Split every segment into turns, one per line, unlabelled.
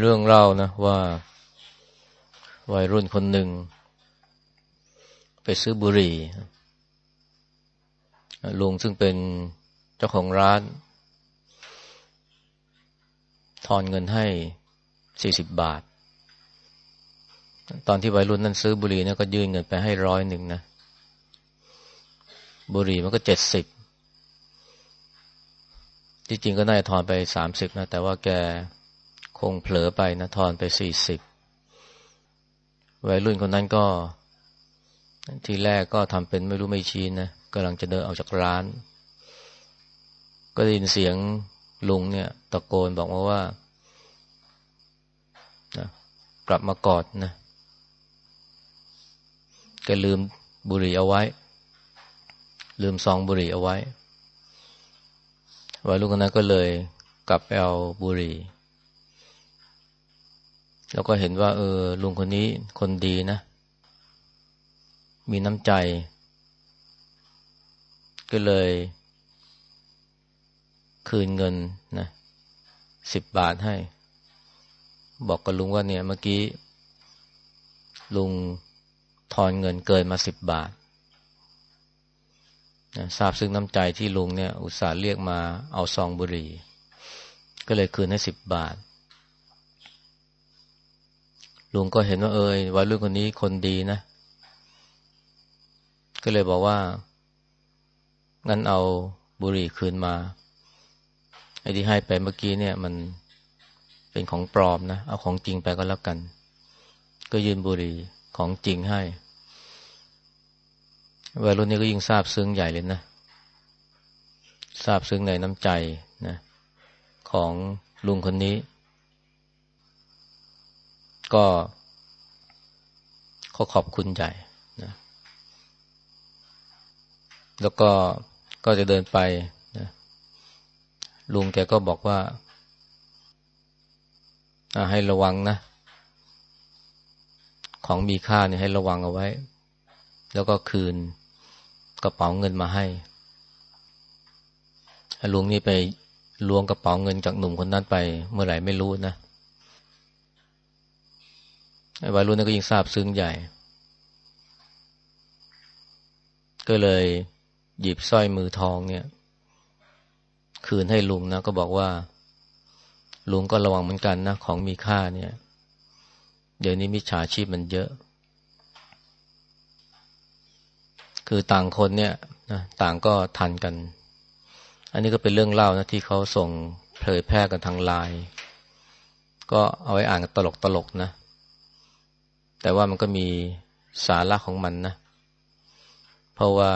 เรื่องเล่านะว่า วัยรุ่นคนหนึ่ง ไปซื้อบุหรี่ลุงซึ่งเป็นเจ้าของร้าน ทอนเงินให้สี่สิบบาท ตอนที่วัยรุ่นนั้นซื้อบุหรี่เนี่ยก็ยื่นเงินไปให้ร้อยหนึ่งนะบุหรี่มันก็เจ็ดสิบที่จริงก็น่าจะทอนไปสามสิบนะ แต่ว่าแก คงเผลอไปนะทอนไปสี่สิบวัยรุ่นคนนั้นก็ ทีแรกก็ทำเป็นไม่รู้ไม่ชี้นะกำลังจะเดินออกจากร้าน ก็ได้ยินเสียงลุงเนี่ย ตะโกนบอกมาว่านะกลับมากอดนะแกลืมบุหรี่เอาไว้ ลืมซองบุหรี่เอาไว้วัยรุ่นคนนั้นก็เลยกลับไปเอาบุหรี่ แล้วก็เห็นว่า เออ ลุงคนนี้คนดีนะ มีน้ำใจ ก็เลย คืนเงินนะสิบบาทให้ บอกกับลุงว่าเนี่ย เมื่อกี้ ลุงทอนเงินเกินมาสิบบาทนะทราบซึ่งน้ำใจที่ลุงเนี่ย อุตส่าห์เรียกมาเอาซองบุหรี่ ก็เลยคืนให้สิบบาท ลุงก็เห็นว่าเออวัยรุ่นคนนี้คนดีนะ ก็เลยบอกว่า งั้นเอาบุหรี่คืนมา ไอ้ที่ให้ไปเมื่อกี้เนี่ย มันเป็นของปลอมนะ เอาของจริงไปก็แล้วกัน ก็ยืนบุหรี่ของจริงให้วัยรุ่นนี้ก็ยิ่งทราบซึ้งใหญ่เลยนะทราบซึ้งในน้ำใจนะ ของลุงคนนี้ ก็เขาขอบคุณใหญ่นะแล้วก็ก็จะเดินไปนะลุงแกก็บอกว่า ให้ระวังนะ ของมีค่าเนี่ยให้ระวังเอาไว้ แล้วก็คืนกระเป๋าเงินมาให้ลุงนี่ไปล้วงกระเป๋าเงินจากหนุ่มคนนั้นไป เมื่อไหร่ไม่รู้นะ วัยรุ่นนั่นก็ยิ่งทราบซึ้งใหญ่ ก็เลยหยิบสร้อยมือทองเนี่ย คืนให้ลุงนะ ก็บอกว่า ลุงก็ระวังเหมือนกันนะ ของมีค่าเนี่ย เดี๋ยวนี้มิจฉาชีพมันเยอะ คือต่างคนเนี่ยนะต่างก็ทันกัน อันนี้ก็เป็นเรื่องเล่านะที่เขาส่งเผยแพร่กันทางไลน์ก็เอาไว้อ่านกันตลกตลกนะ แต่ว่ามันก็มีสาระของมันนะ เพราะว่า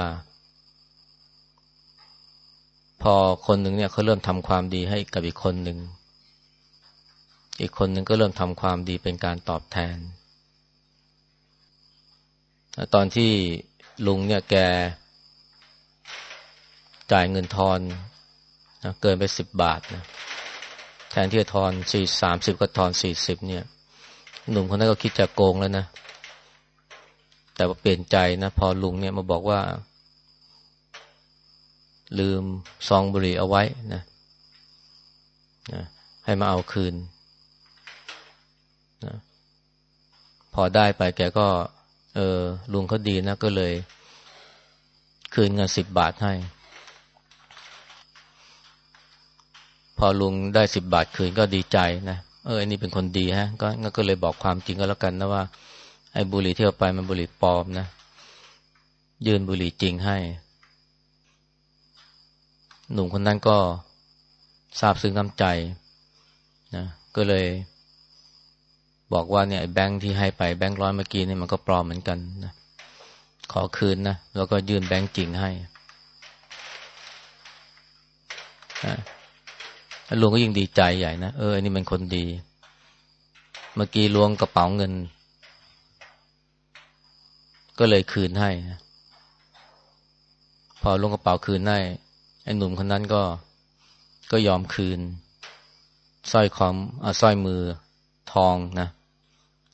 พอคนหนึ่งเนี่ยเขาเริ่มทำความดีให้กับอีกคนหนึ่ง อีกคนหนึ่งก็เริ่มทำความดีเป็นการตอบแทน ตอนที่ลุงเนี่ยแก จ่ายเงินทอนนะเกินไปสิบบาทนะแทนที่จะทอนสี่สามสิบก็ทอนสี่สิบเนี่ย หนุ่มคนนั้นก็คิดจะโกงแล้วนะ แต่ว่าเปลี่ยนใจนะ พอลุงเนี่ยมาบอกว่า ลืมซองบุหรี่เอาไว้นะนะให้มาเอาคืนนะพอได้ไปแกก็ เออลุงเขาดีนะ ก็เลย คืนเงินสิบบาทให้ พอลุงได้สิบบาทคืนก็ดีใจนะเอออนนี้เป็นคนดีฮะก็ก็เลยบอกความจริงก็แล้วกันนะว่า ไอ้บุหรี่ที่เอาไปมันบุหรี่ปลอมนะยืนบุหรี่จริงให้ หนุ่มคนนั้นก็ทราบซึ้งน้ำใจนะก็เลย บอกว่าเนี่ยแบงค์ที่ให้ไปแบงค์ร้อยเมื่อกี้นี่มันก็ปลอมเหมือนกันนะขอคืนนะแล้วก็ยื่นแบงค์จริงให้ ลุงก็ยิ่งดีใจใหญ่นะเออนี่มันคนดี เมื่อกี้ล้วงกระเป๋าเงิน ก็เลยคืนให้นะพอลงกระเป๋าคืนให้ไอ้หนุ่มคนนั้นก็ก็ยอมคืนสร้อยของอสร้อยมือทองนะ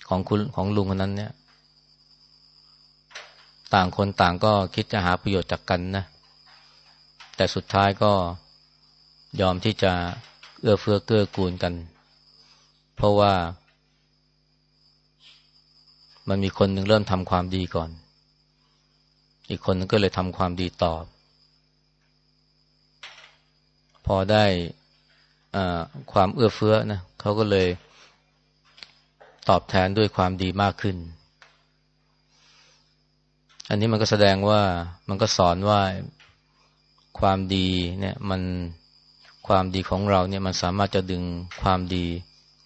ของคุณของลุงคนนั้น เนี่ย ต่างคนต่างก็คิดจะหาประโยชน์จากกันนะ แต่สุดท้ายก็ ยอมที่จะเอื้อเฟื้อเกื้อกูลกัน เพราะว่า มันมีคนหนึ่งเริ่มทำความดีก่อน อีกคนนึงก็เลยทำความดีตอบ พอได้ความเอื้อเฟื้อนะเขาก็เลยตอบแทนด้วยความดีมากขึ้น อันนี้มันก็แสดงว่ามันก็สอนว่าความดีเนี่ยมัน ความดีของเราเนี่ยมันสามารถจะดึงความดี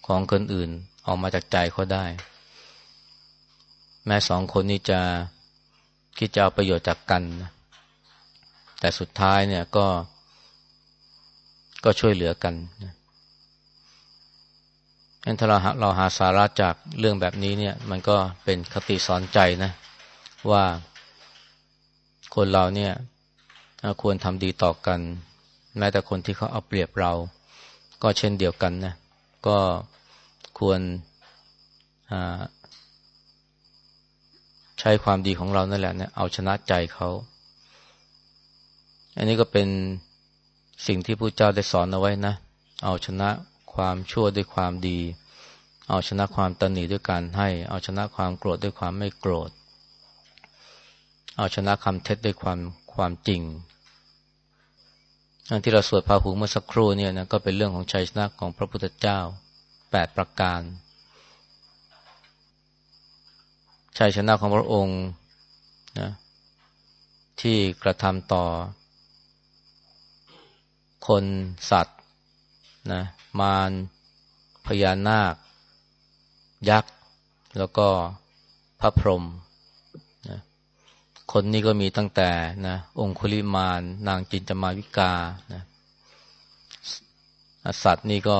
ของคนอื่นออกมาจากใจเขาได้ แม้สองคนนี้จะคิดจะเอาประโยชน์จากกันนะแต่สุดท้ายเนี่ยก็ ก็ช่วยเหลือกันนะงั้นถ้าเราเราหาสาระจากเรื่องแบบนี้เนี่ย มันก็เป็นคติสอนใจนะ ว่าคนเราเนี่ยควรทำดีต่อกัน แม้แต่คนที่เขาเอาเปรียบเรา ก็เช่นเดียวกันนะ ก็ควรใช้ความดีของเรานั่นแหละเนี่ยเอาชนะใจเขา อันนี้ก็เป็นสิ่งที่พระเจ้าได้สอนเอาไว้นะ เอาชนะความชั่วด้วยความดี เอาชนะความตนหนีด้วยการให้ เอาชนะความโกรธด้วยความไม่โกรธ เอาชนะคำเท็จด้วยความความจริง อันที่เราสวดพาหูเมื่อสักครู่เนี่ยนะก็เป็นเรื่องของชัยชนะของพระพุทธเจ้าแปดประการ ชัยชนะของพระองค์นะที่กระทำต่อ คนสัตว์นะมารพญานาค ยักษ์ แล้วก็พระพรหม คนนี้ก็มีตั้งแต่นะองคุลิมาน นางจินจมาวิกานะสัตว์นี่ก็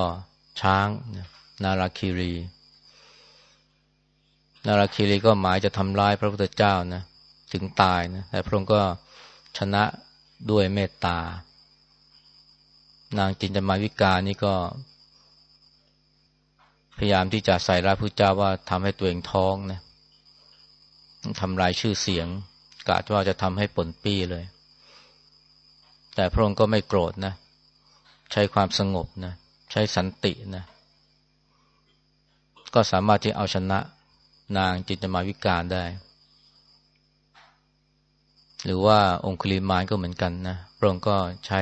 ช้างนะนาราคิรี นาราคิรีก็หมายจะทำร้ายพระพุทธเจ้านะถึงตายนะแต่พระองค์ก็ชนะด้วยเมตตา นางจินจมาวิกานี่ก็ พยายามที่จะใส่ร้ายพระเจ้าว่าทำให้ตัวเองท้องนะทำลายชื่อเสียง กะว่าจะทำให้ปนปี้เลย แต่พระองค์ก็ไม่โกรธนะ ใช้ความสงบนะ ใช้สันตินะ ก็สามารถที่เอาชนะนางจิตมาวิการได้ หรือว่าองคุลิมานก็เหมือนกันนะ พระองค์ก็ใช้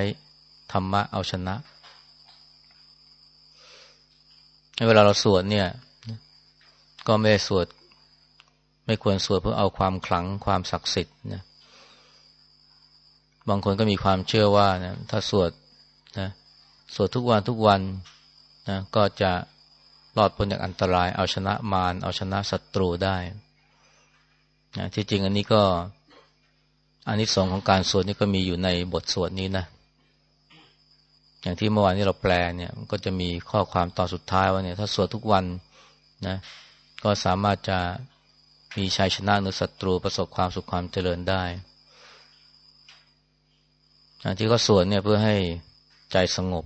ธรรมะเอาชนะ เวลาเราสวดเนี่ย ก็ไม่ได้สวด ไม่ควรสวดเพื่อเอาความขลังความศักดิ์สิทธิ์นะบางคนก็มีความเชื่อว่านะถ้าสวดนะสวดทุกวันทุกวันนะก็จะรอดพ้นจากอันตราย เอาชนะมารเอาชนะศัตรูได้นะที่จริงอันนี้ก็อันนี้สองของการสวดนี่ก็มีอยู่ในบทสวดนี้นะอย่างที่เมื่อวานนี้เราแปลเนี่ยก็จะมีข้อความตอนสุดท้ายว่าเนี่ย ถ้าสวดทุกวันนะ ก็สามารถจะ มีชัยชนะเหนือศัตรูประสบความสุขความเจริญได้ที่เขาสวดเนี่ยเพื่อให้ใจสงบ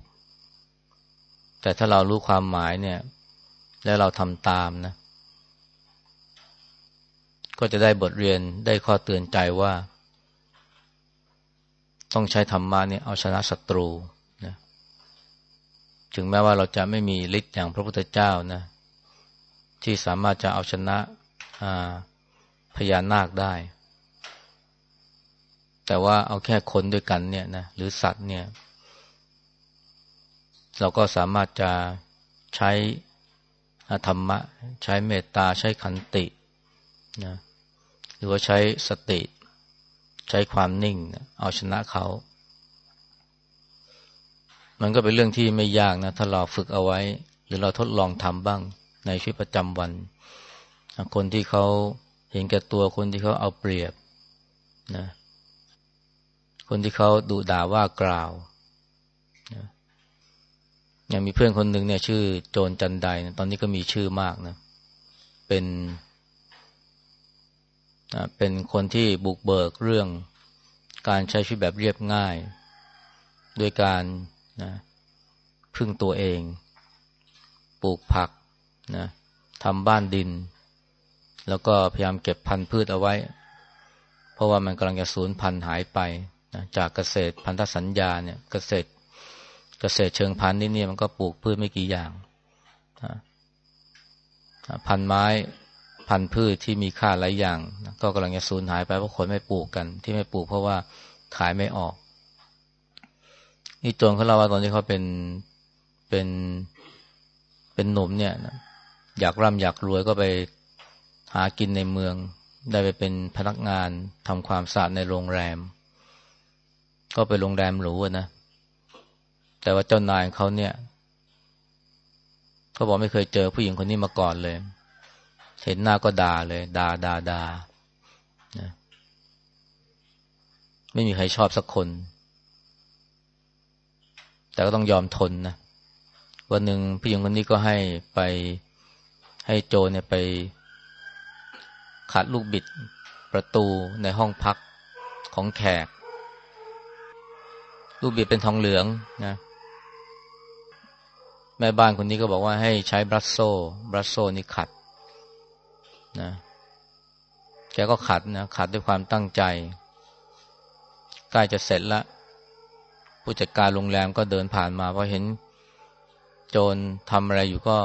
แต่ถ้าเรารู้ความหมายเนี่ย แล้วเราทำตามนะ ก็จะได้บทเรียนได้ข้อเตือนใจว่า ต้องใช้ธรรมะเนี่ยเอาชนะศัตรูนะถึงแม้ว่าเราจะไม่มีฤทธิ์อย่างพระพุทธเจ้านะ ที่สามารถจะเอาชนะ พญานาคได้ แต่ว่าเอาแค่คนด้วยกันเนี่ยนะหรือสัตว์เนี่ย เราก็สามารถจะใช้ธรรมะ ใช้เมตตาใช้ขันตินะหรือว่าใช้สติ ใช้ความนิ่ง เอาชนะเขา มันก็เป็นเรื่องที่ไม่ยากนะ ถ้าเราฝึกเอาไว้ หรือเราทดลองทำบ้างในชีวิตประจำวัน คนที่เขาเห็นแก่ตัวคนที่เขาเอาเปรียบนะคนที่เขาดุด่าว่ากล่าวนะอย่างมีเพื่อนคนหนึ่งเนี่ย ชื่อโจนจันไดนะตอนนี้ก็มีชื่อมากนะ เป็นเป็นคนที่บุกเบิกเรื่องการใช้ชีวิตแบบเรียบง่าย ด้วยการนะพึ่งตัวเอง ปลูกผักนะทำบ้านดิน แล้วก็พยายามเก็บพันธุ์พืชเอาไว้ เพราะว่ามันกำลังจะสูญพันธุ์หายไปนะจากเกษตรพันธสัญญาเนี่ยเกษตรเกษตรเชิงพันธุ์นี่เนี่ยมันก็ปลูกพืชไม่กี่อย่างพันไม้พันธุ์พืชที่มีค่าหลายอย่าง ก็กำลังจะสูญหายไปเพราะคนไม่ปลูกกัน ที่ไม่ปลูกเพราะว่าขายไม่ออก นี่โจรเขาเล่าว่าตอนที่เขาเป็นเป็นเป็นหนุ่มเนี่ยอยากร่ำอยากรวยก็ไปากินในเมือง ได้ไปเป็นพนักงานทำความสะอาดในโรงแรม ก็ไปโรงแรมหรูนะ แต่ว่าเจ้านายเขาเนี่ยเขาบอกไม่เคยเจอผู้หญิงคนนี้มาก่อนเลย เห็นหน้าก็ด่าเลยด่าด่าด่านะไม่มีใครชอบสักคน แต่ก็ต้องยอมทนนะวันหนึ่งผู้หญิงคนนี้ก็ให้ไปให้โจเนี่ยไป ขัดลูกบิดประตูในห้องพักของแขก ลูกบิดเป็นทองเหลืองนะ แม่บ้านคนนี้ก็บอกว่าให้ใช้บรัสโซบรัสโซนี่ขัดนะแกก็ขัดนะขัดด้วยความตั้งใจใกล้จะเสร็จล้วผู้จัดการโรงแรมก็เดินผ่านมาพอเห็น โจรทำอะไรอยู่ก็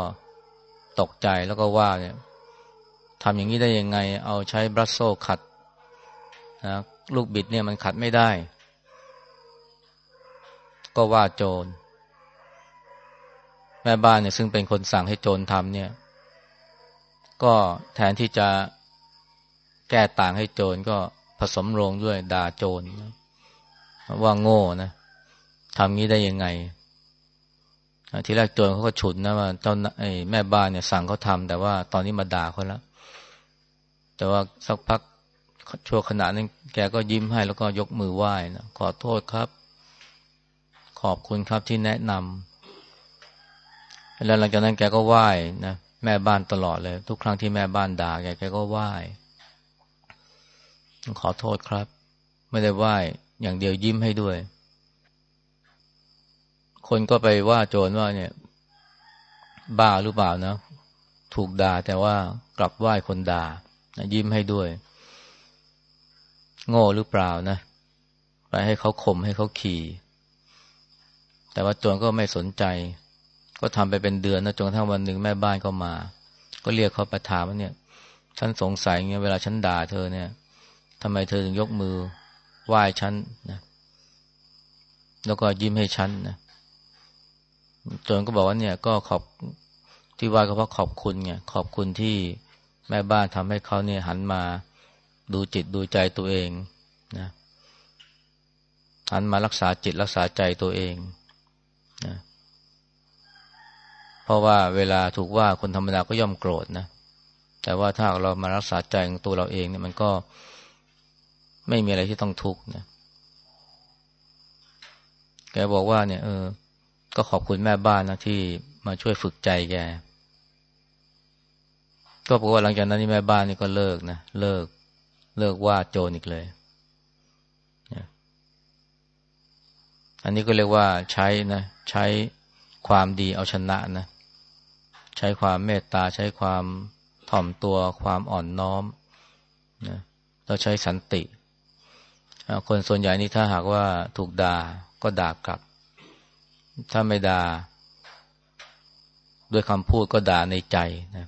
ตกใจแล้วก็ว่าเนี่ย ทำอย่างนี้ได้ยังไง เอาใช้บรัสโซขัดนะลูกบิดเนี่ยมันขัดไม่ได้ ก็ว่าโจร แม่บ้านเนี่ยซึ่งเป็นคนสั่งให้โจรทำเนี่ย ก็แทนที่จะแก้ต่างให้โจรก็ผสมโรงด้วยด่าโจรว่าโง่นะทำงี้ได้ยังไงทีแรกโจรเขาก็ฉุนนะว่าเจ้าไอ้แม่บ้านเนี่ยสั่งเขาทำแต่ว่าตอนนี้มาด่าเขาแล้ว แต่ว่าสักพักชั่วขณะนั้นแกก็ยิ้มให้แล้วก็ยกมือไหว้นะขอโทษครับ ขอบคุณครับที่แนะนำแล้วหลังจากนั้นแกก็ไหว้นะแม่บ้านตลอดเลย ทุกครั้งที่แม่บ้านด่าแกแกก็ไหว้ขอโทษครับ ไม่ได้ไหว้อย่างเดียวยิ้มให้ด้วย คนก็ไปว่าโจรว่าเนี่ย บ้าหรือเปล่านะ ถูกด่าแต่ว่ากลับไหว้คนด่า ยิ้มให้ด้วย โง่หรือเปล่านะ ไปให้เขาข่มให้เขาขี่แต่ว่าโจรก็ไม่สนใจ ก็ทำไปเป็นเดือนนะจนกระทั่งวันหนึ่งแม่บ้านก็มา ก็เรียกเขาไปถามว่าเนี่ยฉันสงสัยเงี้ยเวลาฉันด่าเธอเนี่ยทำไมเธอถึงยกมือไหว้ฉันนะ แล้วก็ยิ้มให้ฉันนะจนก็บอกว่าเนี่ย ก็ขอบที่ว่าก็เพราะขอบคุณไงขอบคุณที่ แม่บ้านทำให้เขาเนี่ยหันมาดูจิตดูใจตัวเองนะหันมารักษาจิตรักษาใจตัวเองนะเพราะว่าเวลาถูกว่าคนธรรมดาก็ย่อมโกรธนะ แต่ว่าถ้าเรามารักษาใจของตัวเราเองเนี่ยมันก็ไม่มีอะไรที่ต้องทุกข์นะแกบอกว่าเนี่ยเออ ก็ขอบคุณแม่บ้านนะที่มาช่วยฝึกใจแก ก็บอกว่าหลังจากนั้นนี่แม่บ้านนี่ก็เลิกนะเลิกเลิกว่าโจรอีกเลย อันนี้ก็เรียกว่าใช้นะใช้ความดีเอาชนะนะ ใช้ความเมตตาใช้ความถ่อมตัวความอ่อนน้อมนะเราใช้สันติ คนส่วนใหญ่นี่ถ้าหากว่าถูกด่าก็ด่ากลับ ถ้าไม่ด่าด้วยคำพูดก็ด่าในใจนะ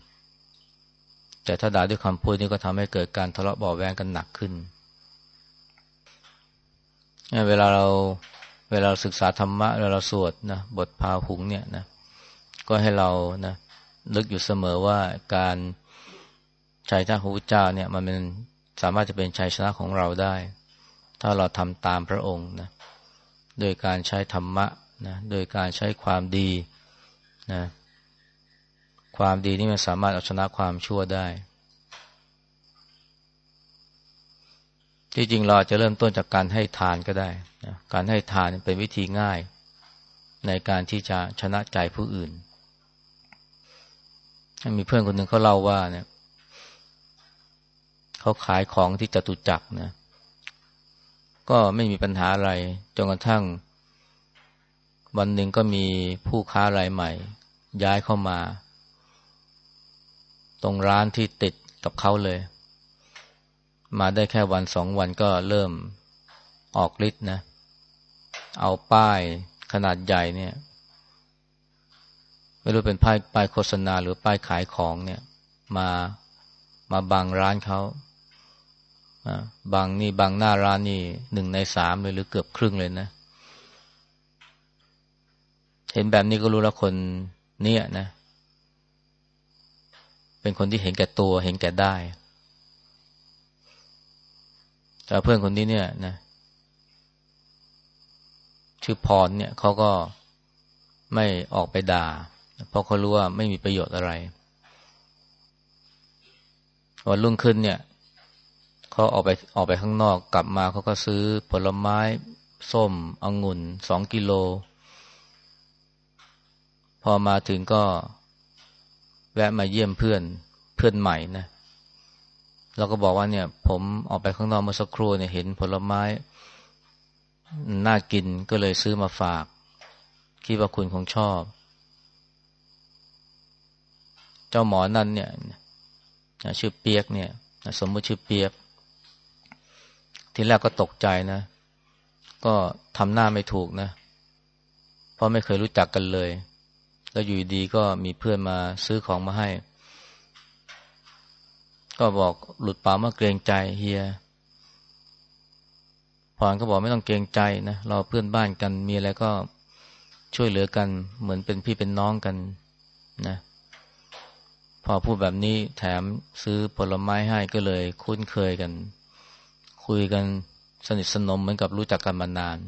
แต่ถ้าด่าด้วยคำพูดนี่ก็ทำให้เกิดการทะเลาะเบาแวงกันหนักขึ้น เวลาเราเวลาศึกษาธรรมะเวลาเราสวดนะบทพาหุงเนี่ยนะก็ให้เรานะลึกอยู่เสมอว่าการชัยชนะของพระเจ้าเนี่ยมันเป็นสามารถจะเป็นชัยชนะของเราได้ ถ้าเราทำตามพระองค์นะโดยการใช้ธรรมะนะโดยการใช้ความดีนะ ความดีนี่มันสามารถเอาชนะความชั่วได้ ที่จริงเราจะเริ่มต้นจากการให้ทานก็ได้นะการให้ทานเป็นวิธีง่าย ในการที่จะชนะใจผู้อื่น มีเพื่อนคนหนึ่งเขาเล่าว่าเนี่ยเขาขายของที่จตุจักรนะ ก็ไม่มีปัญหาอะไรจนกระทั่ง วันหนึ่งก็มีผู้ค้ารายใหม่ ย้ายเข้ามา ตรงร้านที่ติดกับเขาเลย มาได้แค่วันสองวันก็เริ่มออกฤทธิ์นะ เอาป้ายขนาดใหญ่เนี่ย ไม่รู้เป็นป้ายป้ายโฆษณาหรือป้ายขายของเนี่ย มามาบังร้านเขาบางนี่บางหน้าร้านนี่หนึ่งในสามเลยหรือเกือบครึ่งเลยนะ เห็นแบบนี้ก็รู้แล้วคนเนี่ยนะ เป็นคนที่เห็นแก่ตัว เห็นแก่ได้แต่เพื่อนคนนี้เนี่ยนะ ชื่อพรเนี่ยเขาก็ไม่ออกไปด่า เพราะเขารู้ว่าไม่มีประโยชน์อะไรวันรุ่งขึ้นเนี่ยเขาออกไปออกไปข้างนอกกลับมาเขาก็ซื้อผลไม้ ส้มองุ่นสองกิโล พอมาถึงก็ แวะมาเยี่ยมเพื่อนเพื่อนใหม่นะเราก็บอกว่าเนี่ย ผมออกไปข้างนอกเมื่อสักครู่เนี่ยเห็นผลไม้น่ากินก็เลยซื้อมาฝาก คิดว่าคุณคงชอบ เจ้าหมอนั่นเนี่ยชื่อเปียกเนี่ย สมมติชื่อเปียก ทีแรกก็ตกใจนะ ก็ทำหน้าไม่ถูกนะ เพราะไม่เคยรู้จักกันเลย แล้วอยู่ดีก็มีเพื่อนมาซื้อของมาให้ ก็บอกหลุดปากมาเกรงใจเฮียพรก็บอกไม่ต้องเกรงใจนะเราเพื่อนบ้านกันมีอะไรก็ช่วยเหลือกันเหมือนเป็นพี่เป็นน้องกันนะ พอพูดแบบนี้แถมซื้อผลไม้ให้ก็เลยคุ้นเคยกัน คุยกันสนิทสนมเหมือนกับรู้จักกันมานาน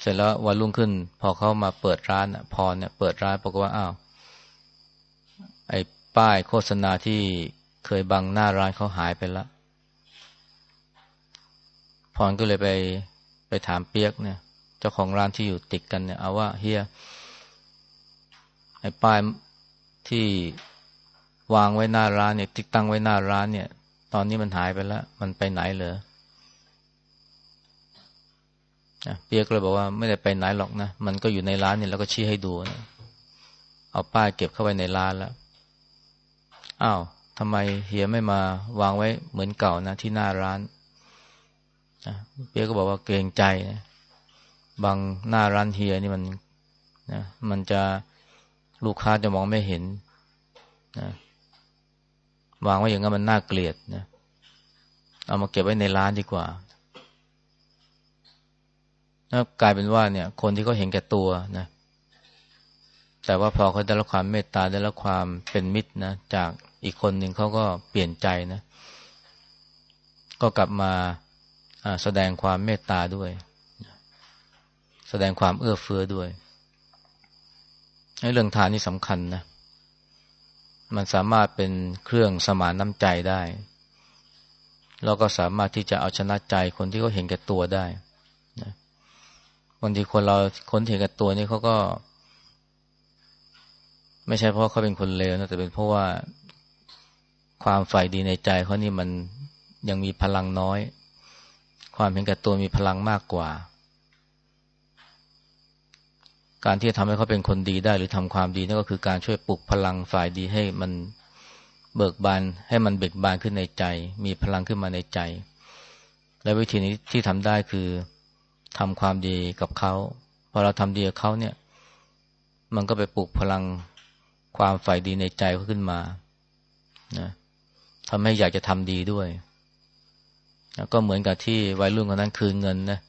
เสร็จแล้ววันรุ่งขึ้น พอเขามาเปิดร้านพอเนี่ย เปิดร้านบอกฏว่าอ้าวไอ้ป้ายโฆษณาที่เคยบังหน้าร้านเขาหายไปล้วพรก็เลยไปไปถามเปียกเนี่ย เจ้าของร้านที่อยู่ติดกันเนี่ยเอาว่าเฮียไอ้ป้ายที่วางไว้หน้าร้านเนี่ย ติดตั้งไว้หน้าร้านเนี่ย ตอนนี้มันหายไปแล้วมันไปไหนเหรอ เปียกเลยบอกว่าไม่ได้ไปไหนหรอกนะ มันก็อยู่ในร้านเนี่แล้วก็ชี้ให้ดูนะเอาป้ายเก็บเข้าไปในร้านแล้ว อ้าวทำไมเฮียไม่มาวางไว้เหมือนเก่านะที่หน้าร้านเปียกก็บอกว่าเกรงใจนะบางหน้าร้านเฮียนี่มันนะมันจะลูกค้าจะมองไม่เห็นนะวางไว้อย่างนั้นมันน่าเกลียดนะ เอามาเก็บไว้ในร้านดีกว่า แล้วกลายเป็นว่าเนี่ย คนที่เขาเห็นแก่ตัวนะ แต่ว่าพอเขาได้รับความเมตตาได้รับความเป็นมิตรนะจากอีกคนหนึ่งเขาก็เปลี่ยนใจนะ ก็กลับมาแสดงความเมตตาด้วย แสดงความเอื้อเฟื้อด้วยเรื่องทานนี่สำคัญนะ มันสามารถเป็นเครื่องสมานน้ำใจได้ แล้วก็สามารถที่จะเอาชนะใจคนที่เขาเห็นแก่ตัวได้ บางทีคนเราค้นเห็นแก่ตัวนี่เขาก็ ไม่ใช่เพราะเขาเป็นคนเลวนะแต่เป็นเพราะว่าความฝ่ายดีในใจเขานี่มันยังมีพลังน้อย ความเห็นแก่ตัวมีพลังมากกว่า การที่จะทำให้เขาเป็นคนดีได้หรือทำความดีนั่นก็คือการช่วยปลุกพลังฝ่ายดีให้มันเบิกบานให้มันเบิกบานขึ้นในใจ มีพลังขึ้นมาในใจ และวิธีนี้ที่ทำได้คือ ทำความดีกับเขาพอเราทำดีกับเขาเนี่ย มันก็ไปปลุกพลังความฝ่ายดีในใจเขาขึ้นมานะทำให้อยากจะทำดีด้วยแล้วก็เหมือนกับที่วัยรุ่นคนนั้นคืนเงินนะ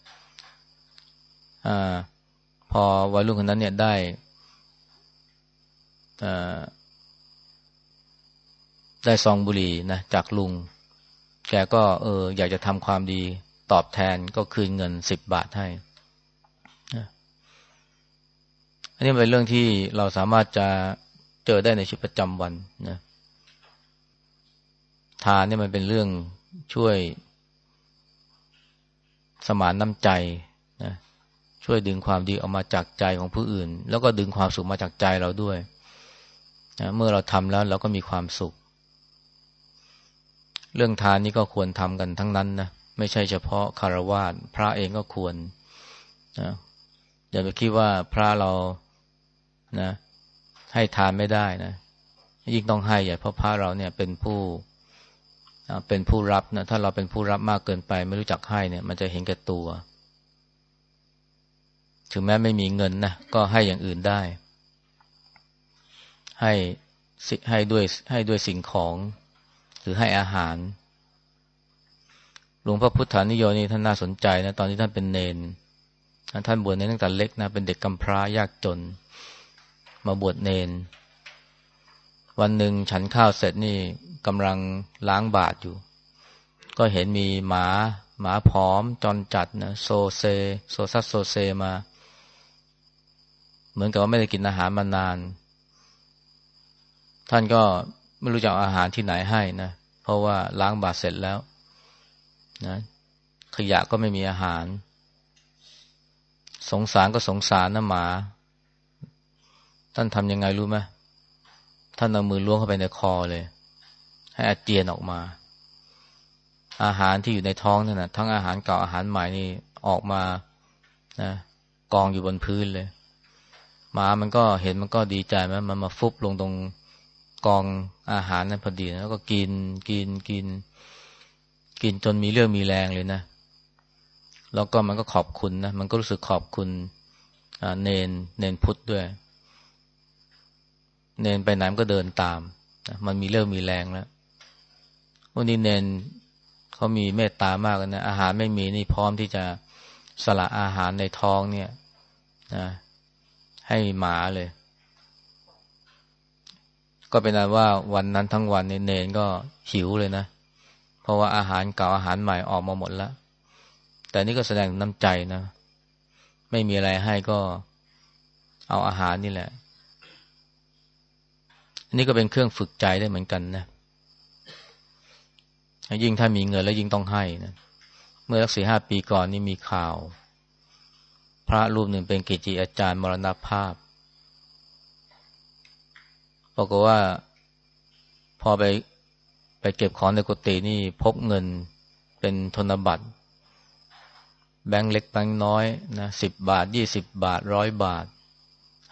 อ่า พอวัยรุ่นคนนั้นเนี่ยได้ได้ซองบุหรี่นะจากลุง แกก็เออ อยากจะทำความดี ตอบแทนก็คืนเงินสิบบาทให้ อันนี้เป็นเรื่องที่เราสามารถจะเจอได้ในชีวิตประจำวันนะทานนี่มันเป็นเรื่องช่วยสมานน้ำใจนะช่วยดึงความดีออกมาจากใจของผู้อื่น แล้วก็ดึงความสุขมาจากใจเราด้วยนะเมื่อเราทำแล้วเราก็มีความสุข เรื่องทานนี้ก็ควรทำกันทั้งนั้นนะ ไม่ใช่เฉพาะคารวะพระเองก็ควรนะอย่าไปคิดว่าพระเรานะ ให้ทานไม่ได้นะยิ่งต้องให้ใหญ่เพราะพระเราเนี่ยเป็นผู้เป็นผู้รับนะถ้าเราเป็นผู้รับมากเกินไป ไม่รู้จักให้เนี่ย มันจะเห็นแก่ตัว ถึงแม้ไม่มีเงินนะก็ให้อย่างอื่นได้ ให้ให้ด้วยให้ด้วยสิ่งของ หรือให้อาหาร หลวงพ่อพุทธานิโยนี่ท่านน่าสนใจนะตอนที่ท่านเป็นเนน ท่านบวชในตั้งแต่เล็กนะเป็นเด็กกำพร้ายากจน มาบวชเนน วันหนึ่งฉันข้าวเสร็จนี่กำลังล้างบาตรอยู่ ก็เห็นมีหมาหมาผอมจอนจัดนะโซเซ โซซัสโซเซมา เหมือนกับว่าไม่ได้กินอาหารมานาน ท่านก็ไม่รู้จะเอาอาหารที่ไหนให้นะเพราะว่าล้างบาตรเสร็จแล้ว นะขยะก็ไม่มีอาหาร สงสารก็สงสารนะหมา ท่านทำยังไงรู้ไหมท่านเอามือล้วงเข้าไปในคอเลย ให้อาเจียนออกมา อาหารที่อยู่ในท้องนั่นนะทั้งอาหารเก่าอาหารใหม่นี่ออกมานะกองอยู่บนพื้นเลยหมามันก็เห็นมันก็ดีใจไหมมันมาฟุบลงตรงกองอาหารนั้นพอดีแล้วก็กินกินกิน กินจนมีเรื่องมีแรงเลยนะ แล้วก็มันก็ขอบคุณนะ มันก็รู้สึกขอบคุณเนนเนนพุทธด้วย เนนไปไหนก็เดินตาม มันมีเรื่องมีแรงแล้ววันนี้เนนเขามีเมตตามากนะ อาหารไม่มีนี่พร้อมที่จะสละอาหารในท้องเนี่ยนะให้หมาเลย ก็เป็นนั้นว่าวันนั้นทั้งวันเนนก็หิวเลยนะเพราะว่าอาหารเก่าอาหารใหม่ออกมาหมดแล้ว แต่นี่ก็แสดงน้ำใจนะ ไม่มีอะไรให้ก็เอาอาหารนี่แหละนี่ก็เป็นเครื่องฝึกใจได้เหมือนกันนะ ยิ่งถ้ามีเงินแล้วยิ่งต้องให้นะ เมื่อสักสี่ห้าปีก่อนนี่มีข่าว พระรูปหนึ่งเป็นกิจิอาจารย์มรณภาพบอกว่าพอไป เก็บของในกุฏินี่พบเงินเป็นธนบัตร แบงค์เล็กแบงค์น้อยนะสิบบาทยี่สิบบาทร้อยบาท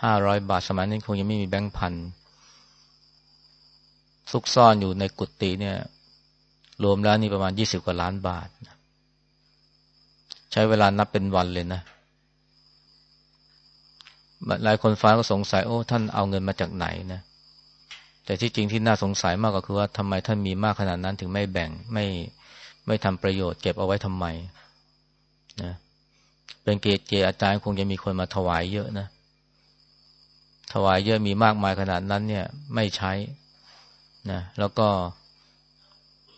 ห้าร้อยบาทสมัยนั้นคงยังไม่มีแบงค์พันซุกซ่อนอยู่ในกุฏิเนี่ย รวมแล้วนี่ประมาณยี่สิบกว่าล้านบาท ใช้เวลานับเป็นวันเลยนะหลายคนฟ้าก็สงสัยโอ้ท่านเอาเงินมาจากไหนนะ แต่ที่จริงที่น่าสงสัยมากก็คือว่าทำไมท่านมีมากขนาดนั้นถึงไม่แบ่งไม่ไม่ทำประโยชน์เก็บเอาไว้ทำไมนะเป็นเกจเจอาจารย์คงจะมีคนมาถวายเยอะนะ ถวายเยอะมีมากมายขนาดนั้นเนี่ย ไม่ใช้นะแล้วก็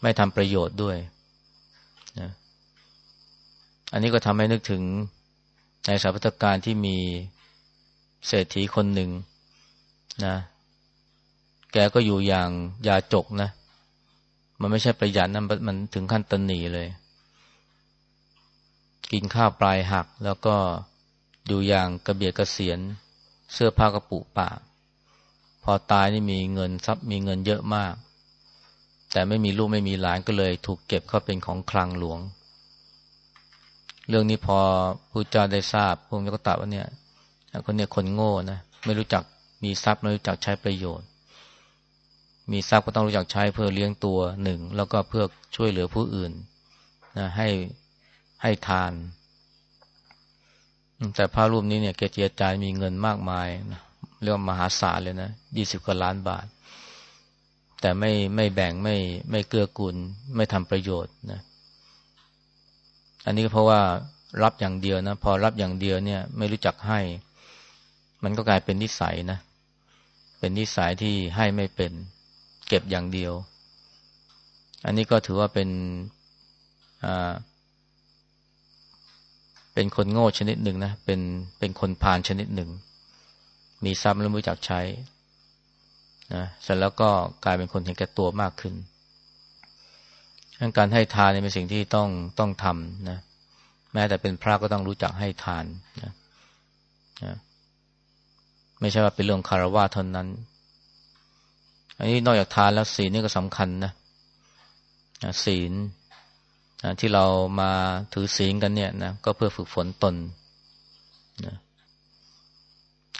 ไม่ทำประโยชน์ด้วยนะอันนี้ก็ทำให้นึกถึงในสาพัตการที่มีเศรษฐีคนหนึ่งนะ แกก็อยู่อย่างยาจกนะ มันไม่ใช่ประหยัดนะมันถึงขั้นตนหนีเลย กินข้าวปลายหัก แล้วก็อยู่อย่างกระเบียดกระเสียน เสื้อผ้ากระปุกปากพอตายนี่มีเงินทรัพย์มีเงินเยอะมาก แต่ไม่มีลูกไม่มีหลานก็เลย ถูกเก็บเข้าเป็นของคลังหลวง เรื่องนี้พอผู้เจ้าได้ทราบพระองค์ก็ตรัสว่าเนี่ยคนเนี้ยคนโง่นะไม่รู้จักมีทรัพย์ไม่รู้จักใช้ประโยชน์ มีทรัพย์ก็ต้องรู้จักใช้เพื่อเลี้ยงตัวหนึ่งแล้วก็เพื่อช่วยเหลือผู้อื่นนะให้ให้ทาน แต่พระรูปนี้เนี่ยเกจิอาจารย์มีเงินมากมายนะเรียกว่ามหาศาลเลยนะยี่สิบกว่าล้านบาท แต่ไม่ไม่แบ่งไม่ไม่เกื้อกูลไม่ทำประโยชน์นะอันนี้ก็เพราะว่ารับอย่างเดียวนะ พอรับอย่างเดียวเนี่ย ไม่รู้จักให้ มันก็กลายเป็นนิสัยนะ เป็นนิสัยที่ให้ไม่เป็น เก็บอย่างเดียว อันนี้ก็ถือว่าเป็นเป็นคนโง่ชนิดหนึ่งนะ เป็นเป็นคนพาลชนิดหนึ่ง มีทรัพย์แล้วไม่รู้จักใช้นะเสร็จแล้วก็กลายเป็นคนเห็นแก่ตัวมากขึ้นการให้ทานเป็นสิ่งที่ต้องต้องทำนะแม้แต่เป็นพระก็ต้องรู้จักให้ทานนะนะไม่ใช่ว่าเป็นเรื่องคารวะเท่านั้น อันนี้นอกจากทานแล้วศีลนี่ก็สำคัญนะศีลที่เรามาถือศีลกันเนี่ยนะก็เพื่อฝึกฝนตนนะ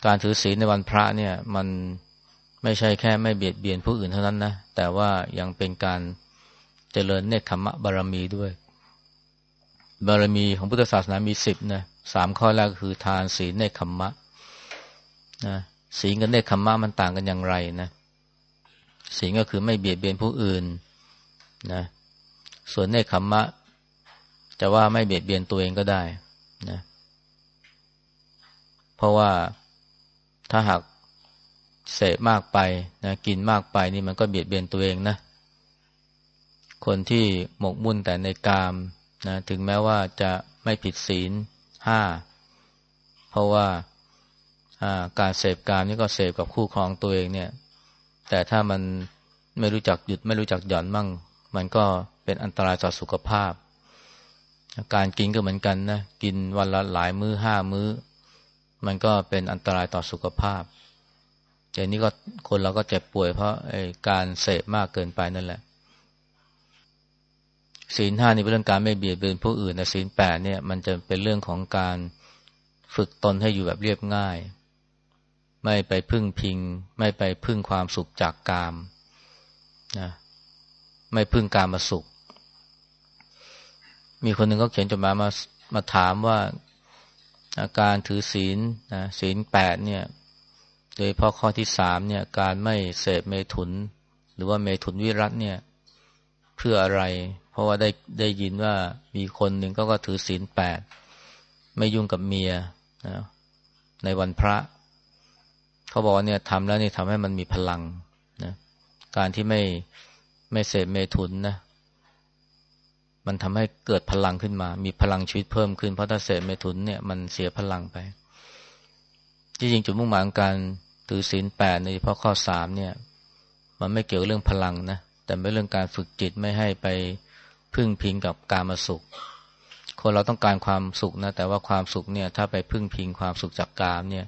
การถือศีลในวันพระเนี่ย มันไม่ใช่แค่ไม่เบียดเบียนผู้อื่นเท่านั้นนะแต่ว่ายังเป็นการเจริญเนคขมะบารมีด้วย บารมีของพุทธศาสนามีสิบนะสามข้อแรกคือทานศีลเนคขมะนะศีลกับเนคขมะมันต่างกันอย่างไรนะ ศีลก็คือไม่เบียดเบียนผู้อื่นนะส่วนเนคขมมะ จะว่าไม่เบียดเบียนตัวเองก็ได้นะเพราะว่าถ้าหากเสพมากไปนะกินมากไปนี่มันก็เบียดเบียนตัวเองนะ คนที่หมกมุ่นแต่ในกามนะถึงแม้ว่าจะไม่ผิดศีลห้าเพราะว่าการเสพกามนี่ก็เสพกับคู่ครองตัวเองเนี่ย แต่ถ้ามันไม่รู้จักหยุดไม่รู้จักหย่อนมั่ง มันก็เป็นอันตรายต่อสุขภาพ การกินก็เหมือนกันนะกินวันละหลายมือ้อห้ามื้อ มันก็เป็นอันตรายต่อสุขภาพแต่นี้ก็คนเราก็เจ็บป่วยเพราะการเสพมากเกินไปนั่นแหละศีลห้านี่เป็นเรื่องการไม่เบียดเบียนผู้อื่นแต่ศีลแปดเนี่ยมันจะเป็นเรื่องของการฝึกตนให้อยู่แบบเรียบง่าย ไม่ไปพึ่งพิง ไม่ไปพึ่งความสุขจากกามนะไม่พึ่งการมาสุข มีคนหนึ่งก็เขียนจดหมายมามาถามว่าอาการถือศีลนะศีลแปดเนี่ย โดยพราะข้อที่สามเนี่ย การไม่เสพเมถุน หรือว่าเมถุนวิรัตเนี่ย เพื่ออะไร เพราะว่าได้ได้ยินว่ามีคนหนึ่งก็ก็ถือศีลแปดไม่ยุ่งกับเมียนะในวันพระ เขาบอกว่าเนี่ยทำแล้วนี่ทำให้มันมีพลังนะการที่ไม่ไม่เสพเมถุนนะมันทำให้เกิดพลังขึ้นมา มีพลังชีวิตเพิ่มขึ้นเพราะถ้าเสพเมถุนเนี่ยมันเสียพลังไปที่จริงจุดมุ่งหมายของการถือศีลแปดในเฉพาะข้อสามเนี่ย มันไม่เกี่ยวเรื่องพลังนะแต่เป็นเรื่องการฝึกจิตไม่ให้ไปพึ่งพิงกับการมาสุข คนเราต้องการความสุขนะแต่ว่าความสุขเนี่ย ถ้าไปพึ่งพิงความสุขจากกามเนี่ย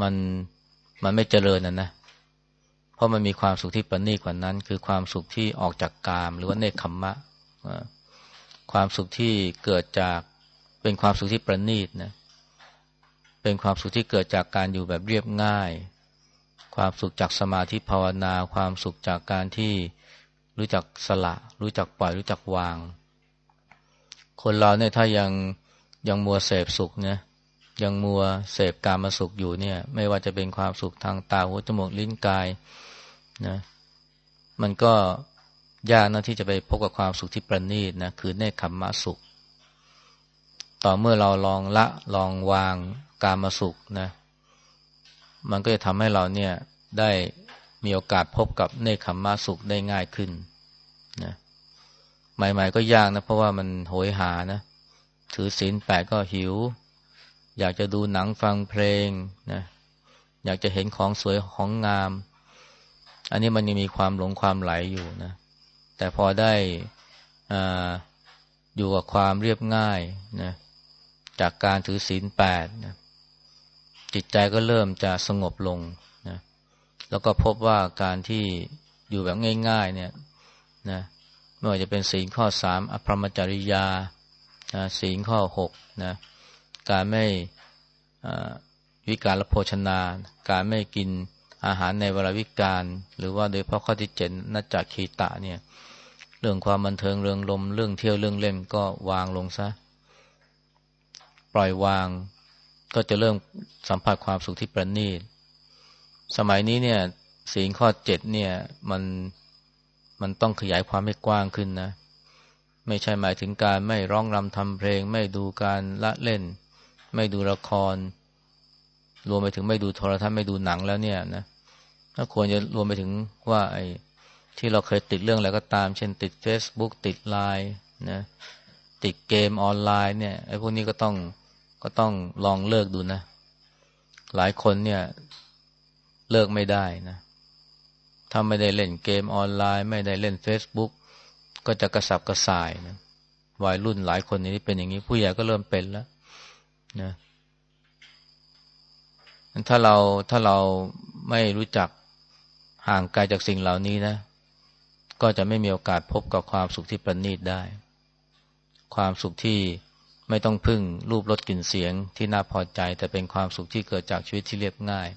มันมันไม่เจริญนะนะ เพราะมันมีความสุขที่ประณีตกว่านั้น คือความสุขที่ออกจากกาม หรือว่าเนคขมมะ ความสุขที่เกิดจากเป็นความสุขที่ประณีตนะ เป็นความสุขที่เกิดจากการอยู่แบบเรียบง่าย ความสุขจากสมาธิภาวนา ความสุขจากการที่รู้จักสละ รู้จักปล่อย รู้จักวาง คนเราเนี่ยถ้ายังยังมัวเสพสุขเนี่ย ยังมัวเสพการมาสุขอยู่เนี่ย ไม่ว่าจะเป็นความสุขทางตาหูจมูกลิ้นกายนะมันก็ยากนะที่จะไปพบกับความสุขที่ประณีตนะคือเนคขมมะสุข ต่อเมื่อเราลองละลองวางการมาสุขนะมันก็จะทำให้เราเนี่ยได้มีโอกาสพบกับเนคขมมาสุขได้ง่ายขึ้นนะใหม่ ๆ ก็ยากนะเพราะว่ามันโหยหานะ ถือศีลแปดก็หิว อยากจะดูหนังฟังเพลงนะอยากจะเห็นของสวยของงาม อันนี้มันยังมีความหลงความไหลอยู่นะ แต่พอได้ออยู่กับความเรียบง่ายนะจากการถือศีลแปดนะจิตใจก็เริ่มจะสงบลงนะแล้วก็พบว่าการที่อยู่แบบง่าย ๆ เนี่ยนะไม่ว่าจะเป็นศีลข้อสามอภรมจริยาศีลข้อหกนะ การไม่วิการละโภชนา การไม่กินอาหารในเวลาวิการ หรือว่าโดยเพราะข้อที่เจ็ดนัจจคีตะเนี่ย เรื่องความบันเทิงเรื่องลม เรื่องเที่ยวเรื่องเล่นก็วางลงซะ ปล่อยวางก็จะเริ่มสัมผัสความสุขที่ประณีต สมัยนี้เนี่ยศีลข้อเจ็ดเนี่ยมันมันต้องขยายความให้กว้างขึ้นนะ ไม่ใช่หมายถึงการไม่ร้องรำทำเพลง ไม่ดูการละเล่น ไม่ดูละคร รวมไปถึงไม่ดูโทรทัศน์ไม่ดูหนังแล้วเนี่ยนะถ้าควรจะรวมไปถึงว่าไอ้ที่เราเคยติดเรื่องอะไรก็ตาม เช่นติด Facebook ติดไลน์นะติดเกมออนไลน์เนี่ยไอ้พวกนี้ก็ต้องก็ต้องลองเลิกดูนะ หลายคนเนี่ยเลิกไม่ได้นะถ้าไม่ได้เล่นเกมออนไลน์ ไม่ได้เล่น Facebook ก็จะกระสับกระส่ายนะวัยรุ่นหลายคนนี้เป็นอย่างนี้ผู้ใหญ่ก็เริ่มเป็นแล้ว นะถ้าเราถ้าเราไม่รู้จักห่างไกลจากสิ่งเหล่านี้นะ ก็จะไม่มีโอกาสพบกับความสุขที่ประณีตได้ ความสุขที่ไม่ต้องพึ่งรูปรสกลิ่นเสียงที่น่าพอใจ แต่เป็นความสุขที่เกิดจากชีวิตที่เรียบง่าย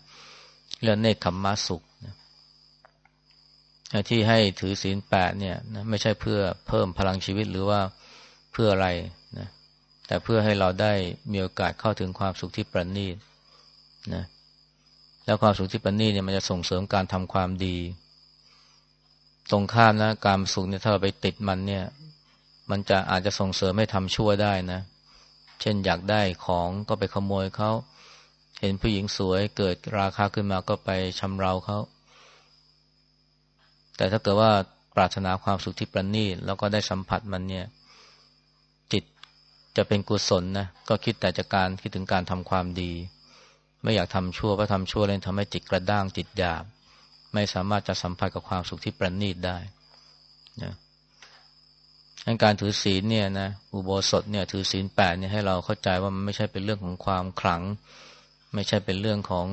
เรื่องเนคขมมะสุขนะที่ให้ถือศีลแปดเนี่ยนะไม่ใช่เพื่อเพิ่มพลังชีวิตหรือว่าเพื่ออะไรนะ แต่เพื่อให้เราได้มีโอกาสเข้าถึงความสุขที่ประณีตนะแล้วความสุขที่ประณีตเนี่ยมันจะส่งเสริมการทำความดี ตรงข้ามนะการสุขเนี่ยถ้าเราไปติดมันเนี่ย มันจะอาจจะส่งเสริมให้ทำชั่วได้นะ เช่นอยากได้ของก็ไปขโมยเขาเห็นผู้หญิงสวยเกิดราคาขึ้นมาก็ไปชำเราเขา แต่ถ้าเกิดว่าปรารถนาความสุขที่ประณีตแล้วก็ได้สัมผัสมันเนี่ย จะเป็นกุศลนะก็คิดแต่จากการคิดถึงการทำความดี ไม่อยากทำชั่วเพราะทำชั่วเลยทำให้จิตกระด้างจิตหยาบ ไม่สามารถจะสัมผัสกับความสุขที่ประณีตได้นะการถือศีลเนี่ยนะอุโบสถเนี่ยถือศีลแปดเนี่ยให้เราเข้าใจว่ามันไม่ใช่เป็นเรื่องของความขลัง ไม่ใช่เป็นเรื่องของ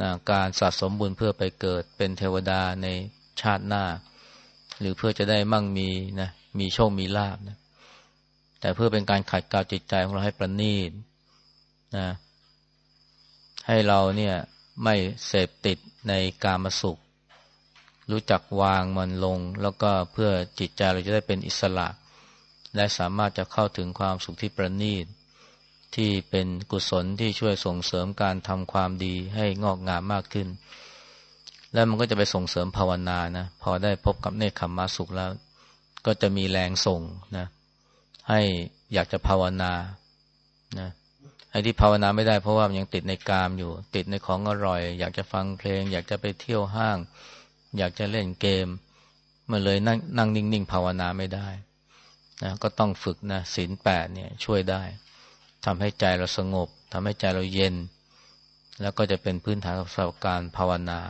นะการสะสมบุญเพื่อไปเกิดเป็นเทวดาในชาติหน้า หรือเพื่อจะได้มั่งมีนะมีโชคมีลาบนะ แต่เพื่อเป็นการขัดเกลาจิตใจของเราให้ประณีตนะให้เราเนี่ยไม่เสพติดในกามสุข รู้จักวางมันลง แล้วก็เพื่อจิตใจเราจะได้เป็นอิสระ และสามารถจะเข้าถึงความสุขที่ประณีต ที่เป็นกุศลที่ช่วยส่งเสริมการทำความดีให้งอกงามมากขึ้น แล้วมันก็จะไปส่งเสริมภาวนานะ พอได้พบกับเนคขมมาสุขแล้ว ก็จะมีแรงส่งนะ ให้อยากจะภาวนานะไอ้ที่ภาวนาไม่ได้เพราะว่ามันยังติดในกามอยู่ ติดในของอร่อย อยากจะฟังเพลง อยากจะไปเที่ยวห้าง อยากจะเล่นเกม มันเลยนั่งนั่งนิ่งๆภาวนาไม่ได้นะก็ต้องฝึกนะศีลแปดเนี่ยช่วยได้ทำให้ใจเราสงบทำให้ใจเราเย็น แล้วก็จะเป็นพื้นฐานสำหรับการภาวนา